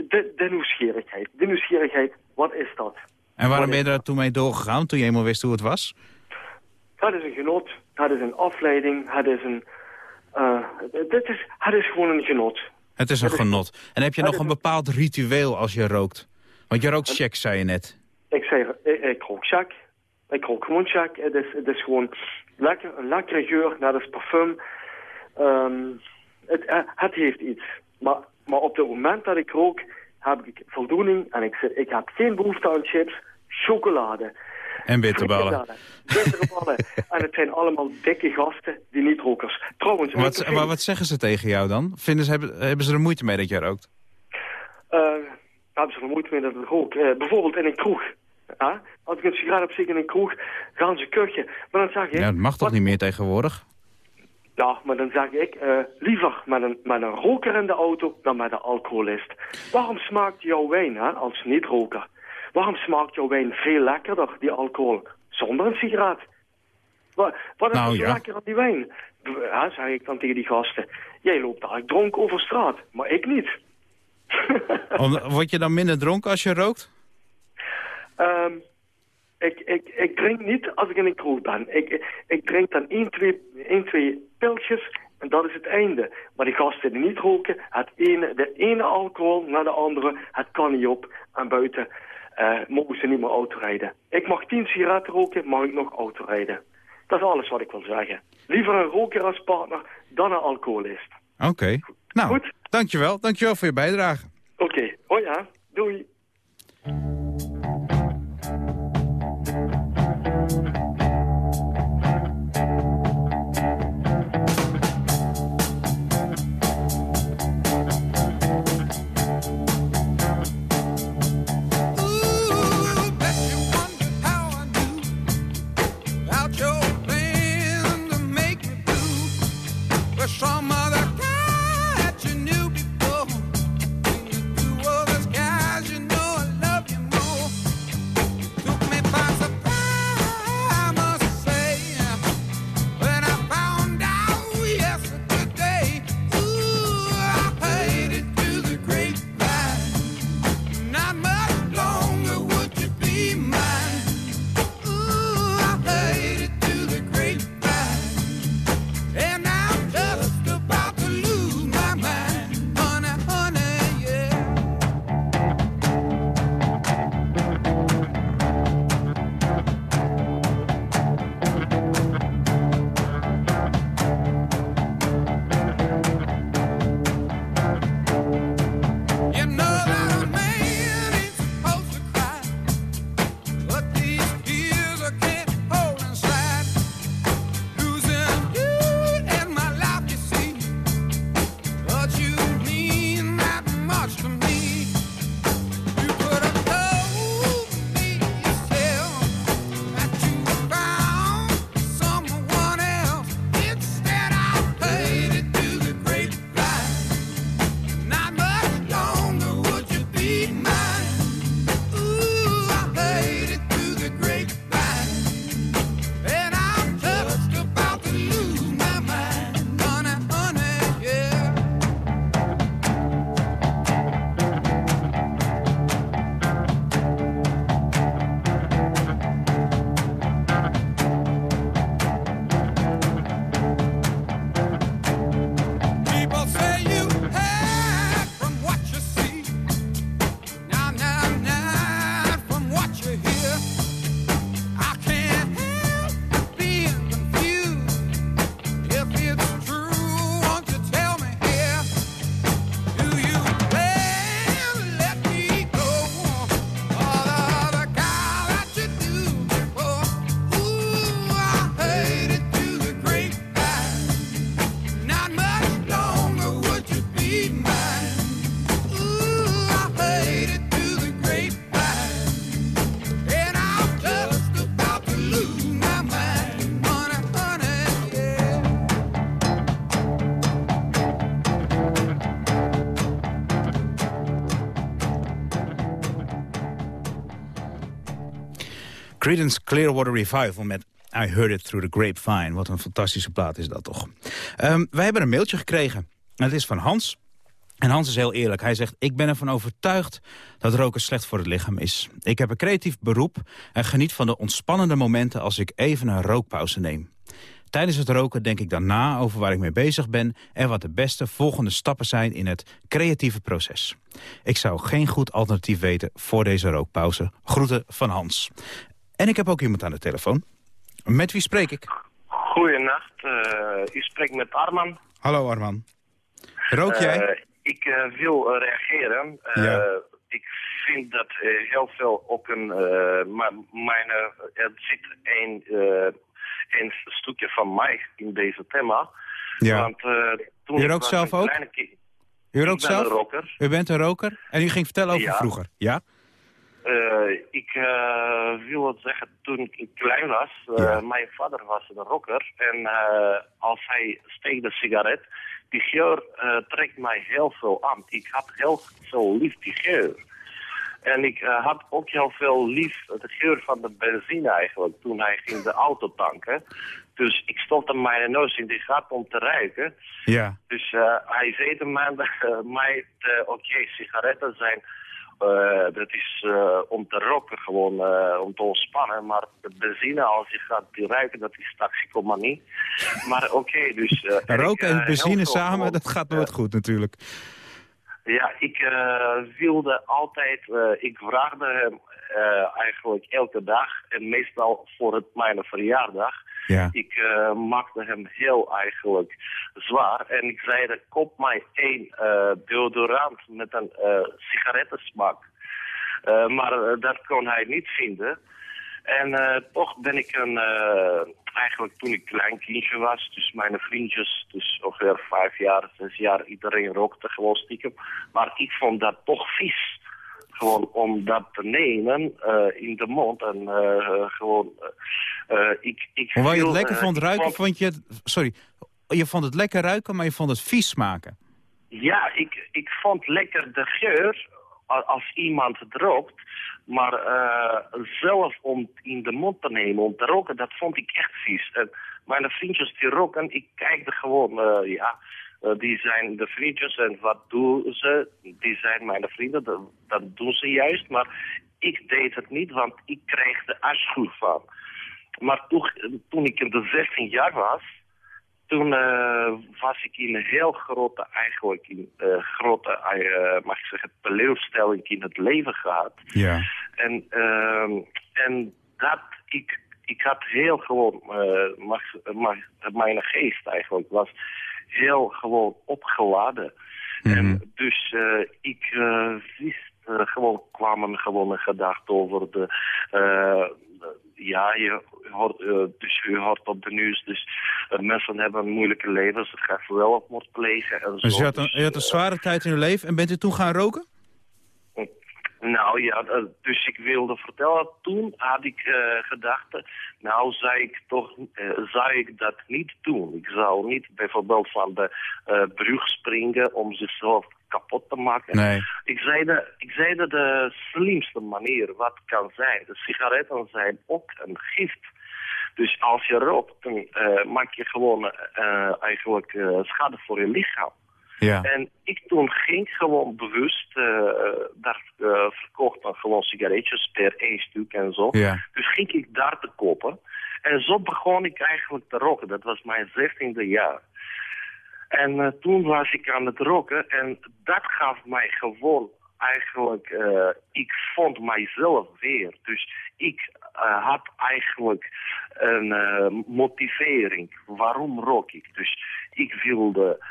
De, de nieuwsgierigheid. De nieuwsgierigheid, wat is dat? En waarom ben je is daar toen mee doorgegaan, toen je eenmaal wist hoe het was? Het is een genot, het is een afleiding, het is een... dit is, het is gewoon een genot. Het is een is- genot. En heb je nog een bepaald ritueel als je rookt? Want je rookt check, zei je net. Ik zei, ik, ik rook check. Ik rook gewoon check. Het is, het is gewoon lekker, een lekkere geur, net als parfum. Ehm, het, eh, het heeft iets. Maar, maar op het moment dat ik rook, heb ik voldoening. En ik, ik heb geen behoefte aan chips, chocolade. En frikandellen, Bitterballen. en het zijn allemaal dikke gasten, die niet rokers. Trouwens, Wat, maar wat zeggen ze tegen jou dan? Vinden ze, hebben, hebben ze er moeite mee dat jij rookt? eh hebben ze er moeite mee dat het rook. Eh, bijvoorbeeld in een kroeg. Als ik een sigaret opsteek in een kroeg, gaan ze kuchen. Maar dan zeg je... Ja, dat mag toch niet meer tegenwoordig? Ja, maar dan zeg ik eh, liever met een, met een roker in de auto dan met een alcoholist. Waarom smaakt jouw wijn hè, als niet-roker? Waarom smaakt jouw wijn veel lekkerder, die alcohol, zonder een sigaret? Wat, wat is Nou, zo ja. lekker aan die wijn? Ja, zeg ik dan tegen die gasten. Jij loopt daar dronken over straat, maar ik niet. Om- Word je dan minder dronken als je rookt? Ehm, ik, ik, ik drink niet als ik in een kroeg ben. Ik, ik drink dan één, twee, één, twee pilsjes en dat is het einde. Maar die gasten die niet roken, het ene, de ene alcohol naar de andere, het kan niet op. En buiten eh, mogen ze niet meer autorijden. Ik mag tien sigaretten roken, mag ik nog autorijden. Dat is alles wat ik wil zeggen. Liever een roker als partner dan een alcoholist. Oké. Nou, dankjewel. Dankjewel voor je bijdrage. Oké, hoi ja, doei. Creedence Clearwater Revival met I Heard It Through the Grapevine. Wat een fantastische plaat is dat toch. Ehm, wij hebben een mailtje gekregen. Het is van Hans. En Hans is heel eerlijk. Hij zegt, ik ben ervan overtuigd dat roken slecht voor het lichaam is. Ik heb een creatief beroep en geniet van de ontspannende momenten als ik even een rookpauze neem. Tijdens het roken denk ik dan na over waar ik mee bezig ben... en wat de beste volgende stappen zijn in het creatieve proces. Ik zou geen goed alternatief weten voor deze rookpauze. Groeten van Hans. En ik heb ook iemand aan de telefoon. Met wie spreek ik? Goedenacht, eh u spreekt met Arman. Hallo Arman. Rook jij? Eh, ik eh, wil reageren. Ja. Ik vind dat heel veel ook een... maar mijn, er zit een, een stukje van mij in deze thema. Ja. Want, toen ik rookt zelf een ook? kleine U rookt zelf? een roker. U bent een roker en u ging vertellen over Ja. vroeger. Ja? Eh, ik eh, wil het zeggen, toen ik klein was, eh, mijn vader was een rocker. En als hij steekt een sigaret, die geur trekt mij heel veel aan. Ik had heel veel lief die geur. En ik had ook heel veel lief de geur van de benzine eigenlijk, toen hij ging de auto tanken. Dus ik stopte mijn neus in die gat om te ruiken. Ja. Dus hij zei tegen mij, mij oké, sigaretten zijn, dat is eh, om te roken gewoon, eh, om te ontspannen. Maar de benzine, als je gaat die ruiken, dat is toxicomanie. Maar oké, dus... eh, Roken en eh, benzine samen, dat gaat nooit goed natuurlijk. ja, ik eh, wilde altijd, eh, ik vraagde hem eh, eigenlijk elke dag en meestal voor het, mijn verjaardag. Ja. Ik eh, maakte hem heel eigenlijk zwaar en ik zei, koop mij één eh, deodorant met een eh sigarettensmaak. Maar dat kon hij niet vinden. En toch ben ik een, eigenlijk toen ik klein kindje was, dus mijn vriendjes, dus ongeveer vijf jaar, zes jaar, iedereen rookte gewoon stiekem. Maar ik vond dat toch vies. Gewoon om dat te nemen eh, in de mond en eh, gewoon, eh, ik, ik Hoewel je het lekker vond ik ruiken, vond- vond je het... Sorry, je vond het lekker ruiken, maar je vond het vies smaken. Ja, ik, ik vond lekker de geur als iemand het rookt. Maar zelf om in de mond te nemen, om te roken, dat vond ik echt vies. En mijn vriendjes die roken, ik kijk er gewoon, ja, die zijn de vriendjes en wat doen ze? Die zijn mijn vrienden, dat, doen ze juist. Maar ik deed het niet, want ik kreeg de afschuw van. Maar toen, toen ik in de 16 jaar was, toen eh, was ik in een heel grote, eigenlijk in eh, grote, eh, mag ik zeggen, teleurstelling in het leven gehad. Ja. En, ehm, en dat, ik, ik had heel gewoon, eh, mag, mag, mijn geest eigenlijk was heel gewoon opgeladen. En dus eh, ik eh, wist eh, gewoon, kwamen gewoon een gedachte over de, ja, je hoort, dus je hoort op de nieuws, dus mensen hebben een moeilijke leven, ze gaan zelfmoord plegen en zo. Dus je had, een, je had een zware tijd in je leven en bent u toen gaan roken? Nou ja, dus ik wilde vertellen, toen had ik eh gedacht, nou zou ik toch, eh, zou ik dat niet doen. Ik zou niet bijvoorbeeld van de eh, brug springen om zichzelf kapot te maken. Nee. Ik zei, de, ik zei de, de slimste manier wat kan zijn. De sigaretten zijn ook een gift. Dus als je rookt, dan maak je gewoon eigenlijk schade voor je lichaam. Ja. En ik toen ging gewoon bewust, eh daar eh, verkocht dan gewoon sigaretjes per één stuk en zo. Ja. Dus ging ik daar te kopen. En zo begon ik eigenlijk te roken. Dat was mijn zestiende jaar. En toen was ik aan het roken en dat gaf mij gewoon eigenlijk, eh, ik vond mijzelf weer. Dus ik eh, had eigenlijk een eh, motivering. Waarom rook ik? Dus ik wilde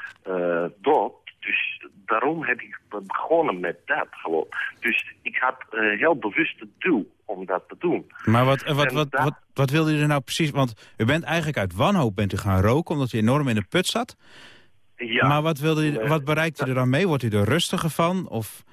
dood. Dus daarom heb ik begonnen met dat gewoon. Dus ik had heel bewust het doel om dat te doen. Maar wat, wat, wat, wat, wat wilde u er nou precies? Want u bent eigenlijk uit wanhoop bent u gaan roken... omdat u enorm in de put zat. Ja. Maar wat, wilde u, Eh, wat bereikt u er dan mee? Wordt u er rustiger van? Of,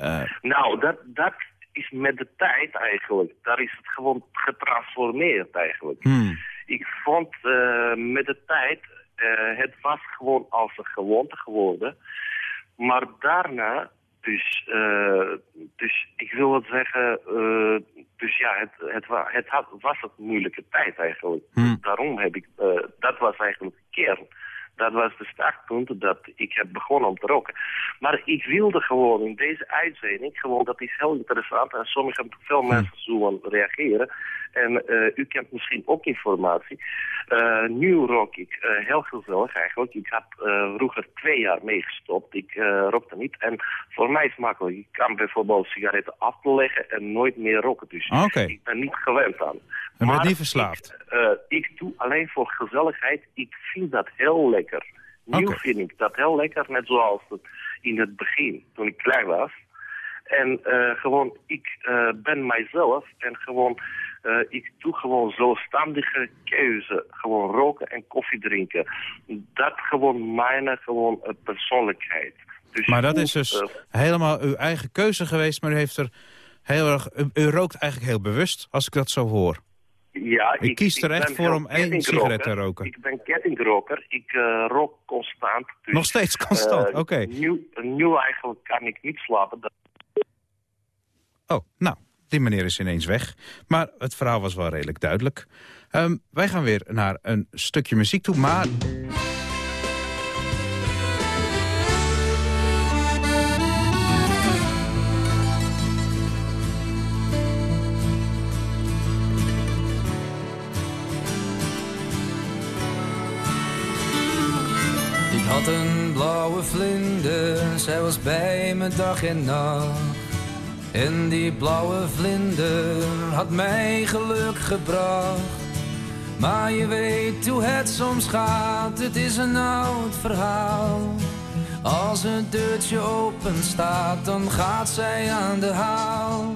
eh, Nou, dat, dat is met de tijd eigenlijk. Daar is het gewoon getransformeerd eigenlijk. hmm. Ik vond eh, met de tijd, eh, het was gewoon als een gewoonte geworden. Maar daarna, dus, eh, dus ik wil het zeggen, dus ja, het, het, wa- het had, was een moeilijke tijd eigenlijk. Daarom heb ik, dat was eigenlijk de kern. Dat was de startpunt dat ik heb begonnen om te roken. Maar ik wilde gewoon in deze uitzending, gewoon dat is heel interessant en sommige veel mensen zullen reageren. En eh, u kent misschien ook informatie. Eh, nu rook ik eh, heel gezellig eigenlijk. Ik eh, vroeger twee jaar meegestopt. Ik rookte niet. En voor mij is het makkelijk. Ik kan bijvoorbeeld sigaretten afleggen en nooit meer roken. Dus Ah, ik ben niet gewend aan. bent Maar niet verslaafd. eh, ik doe alleen voor gezelligheid. Ik vind dat heel lekker. Nu Oké. vind ik dat heel lekker, net zoals het in het begin, toen ik klein was. En gewoon, ik ben mijzelf en gewoon, eh, ik doe gewoon zelfstandige keuze. Gewoon roken en koffie drinken. Dat gewoon mijn gewoon, eh, persoonlijkheid. Dus Maar dat is dus eh, helemaal uw eigen keuze geweest, maar u heeft er heel erg... U, u rookt eigenlijk heel bewust, als ik dat zo hoor. ja, U kiest er echt voor om één sigaret te roken. Ik ben kettingroker. Ik rook constant. Dus, Nog steeds constant, oké. Nu, nu eigenlijk kan ik niet slapen. Dat- Oh, nou, die meneer is ineens weg. Maar het verhaal was wel redelijk duidelijk. Ehm, wij gaan weer naar een stukje muziek toe, maar... Ik had een blauwe vlinder, zij was bij me dag en nacht. En die blauwe vlinder had mij geluk gebracht. Maar je weet hoe het soms gaat, het is een oud verhaal. Als het deurtje open staat, dan gaat zij aan de haal.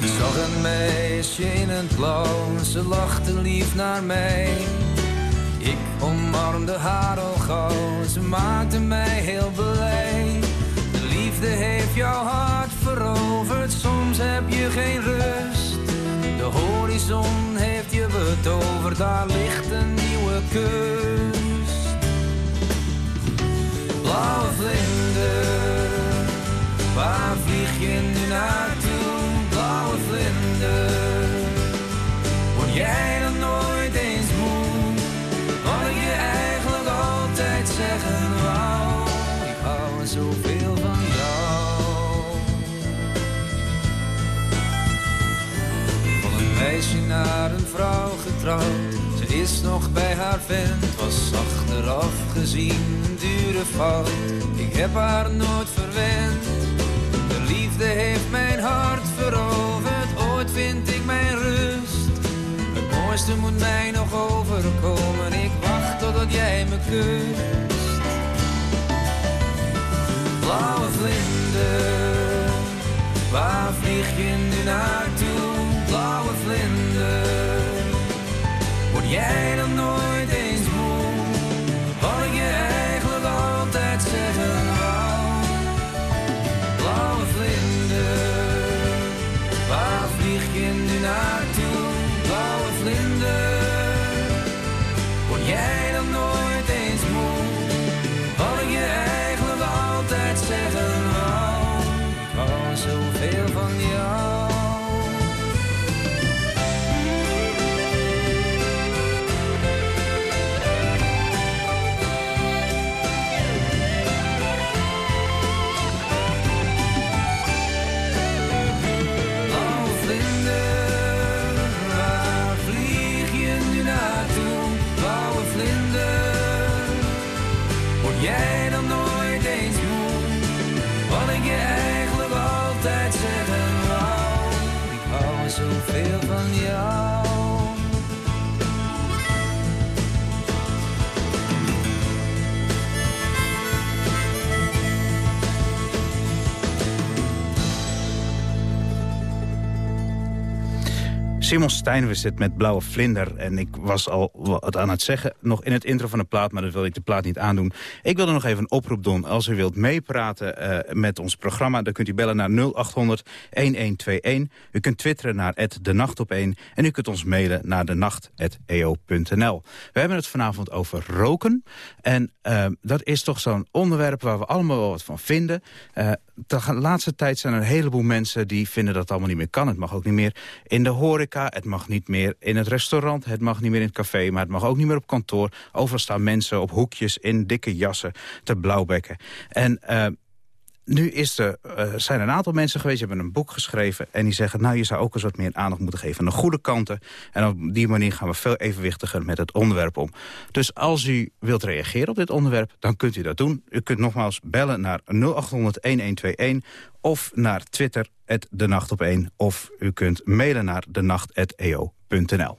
Ik zag een meisje in het blauw, ze lachte lief naar mij. Ik omarmde haar al gauw, ze maakte mij heel blij. De liefde heeft jouw hart veroverd, soms heb je geen rust. De horizon heeft je betoverd, daar ligt een nieuwe kust. Blauwe vlinder, waar vlieg je nu naartoe? Blauwe vlinder, word jij meisje naar een vrouw getrouwd, ze is nog bij haar vent, was achteraf gezien een dure fout. Ik heb haar nooit verwend, de liefde heeft mijn hart veroverd, ooit vind ik mijn rust. Het mooiste moet mij nog overkomen. Ik wacht totdat jij me kust. Blauwe vlinder, waar vlieg je Simon was dit met Blauwe Vlinder. En ik was al wat aan het zeggen, nog in het intro van de plaat... maar dat wil ik de plaat niet aandoen. Ik wilde nog even een oproep doen. Als u wilt meepraten eh, met ons programma... dan kunt u bellen naar 0800-1121. U kunt twitteren naar de Nacht op 1. En u kunt ons mailen naar denacht.eo.nl. We hebben het vanavond over roken. En eh, dat is toch zo'n onderwerp waar we allemaal wel wat van vinden. Eh, de laatste tijd zijn er een heleboel mensen die vinden dat het allemaal niet meer kan. Het mag ook niet meer in de horeca, het mag niet meer in het restaurant... het mag niet meer in het café, maar het mag ook niet meer op kantoor. Overal staan mensen op hoekjes in dikke jassen te blauwbekken. En uh, nu is er, uh, zijn er een aantal mensen geweest, die hebben een boek geschreven... en die zeggen, nou, je zou ook eens wat meer aandacht moeten geven aan de goede kanten. En op die manier gaan we veel evenwichtiger met het onderwerp om. Dus als u wilt reageren op dit onderwerp, dan kunt u dat doen. U kunt nogmaals bellen naar 0800-1121 of naar Twitter, de nacht op 1. Of u kunt mailen naar denacht.eo.nl.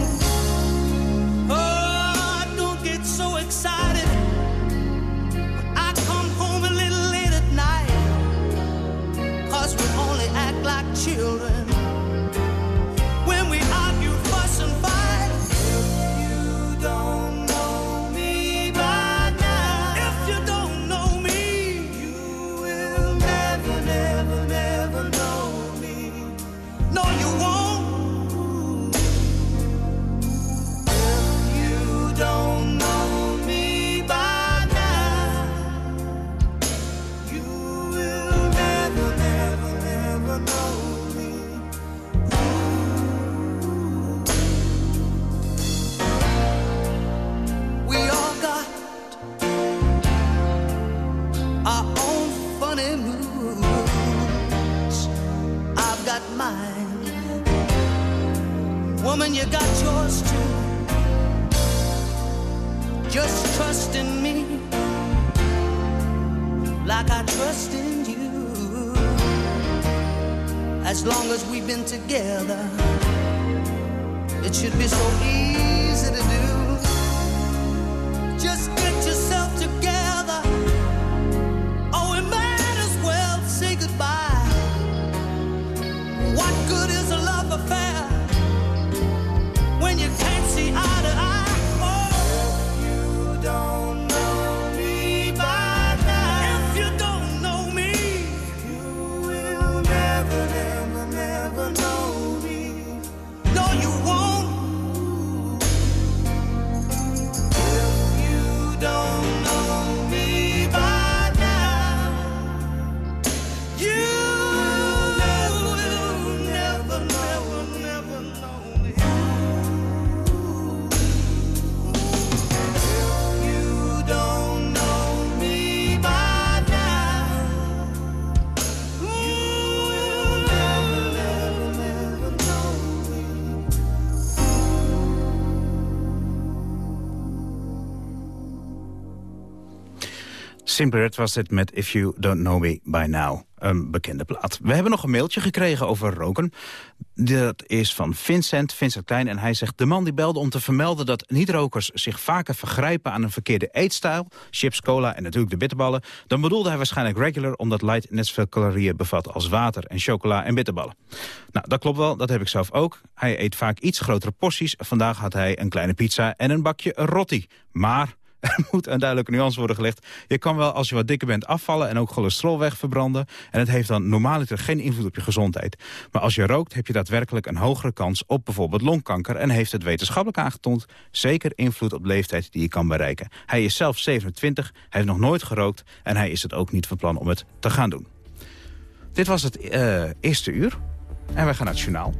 Simply Red was dit met If You Don't Know Me By Now. Een bekende plaat. We hebben nog een mailtje gekregen over roken. Dat is van Vincent, Vincent Klein. En hij zegt, de man die belde om te vermelden... dat niet-rokers zich vaker vergrijpen aan een verkeerde eetstijl... chips, cola en natuurlijk de bitterballen... dan bedoelde hij waarschijnlijk regular... omdat light net zoveel calorieën bevat als water en chocola en bitterballen. Nou, dat klopt wel, dat heb ik zelf ook. Hij eet vaak iets grotere porties. Vandaag had hij een kleine pizza en een bakje rotti. Maar er moet een duidelijke nuance worden gelegd. Je kan wel als je wat dikker bent afvallen en ook cholesterol wegverbranden. En het heeft dan normaliter geen invloed op je gezondheid. Maar als je rookt heb je daadwerkelijk een hogere kans op bijvoorbeeld longkanker. En heeft het wetenschappelijk aangetoond zeker invloed op leeftijd die je kan bereiken. Hij is zelf 27, hij heeft nog nooit gerookt en hij is het ook niet van plan om het te gaan doen. Dit was het eh, eerste uur en wij gaan naar het.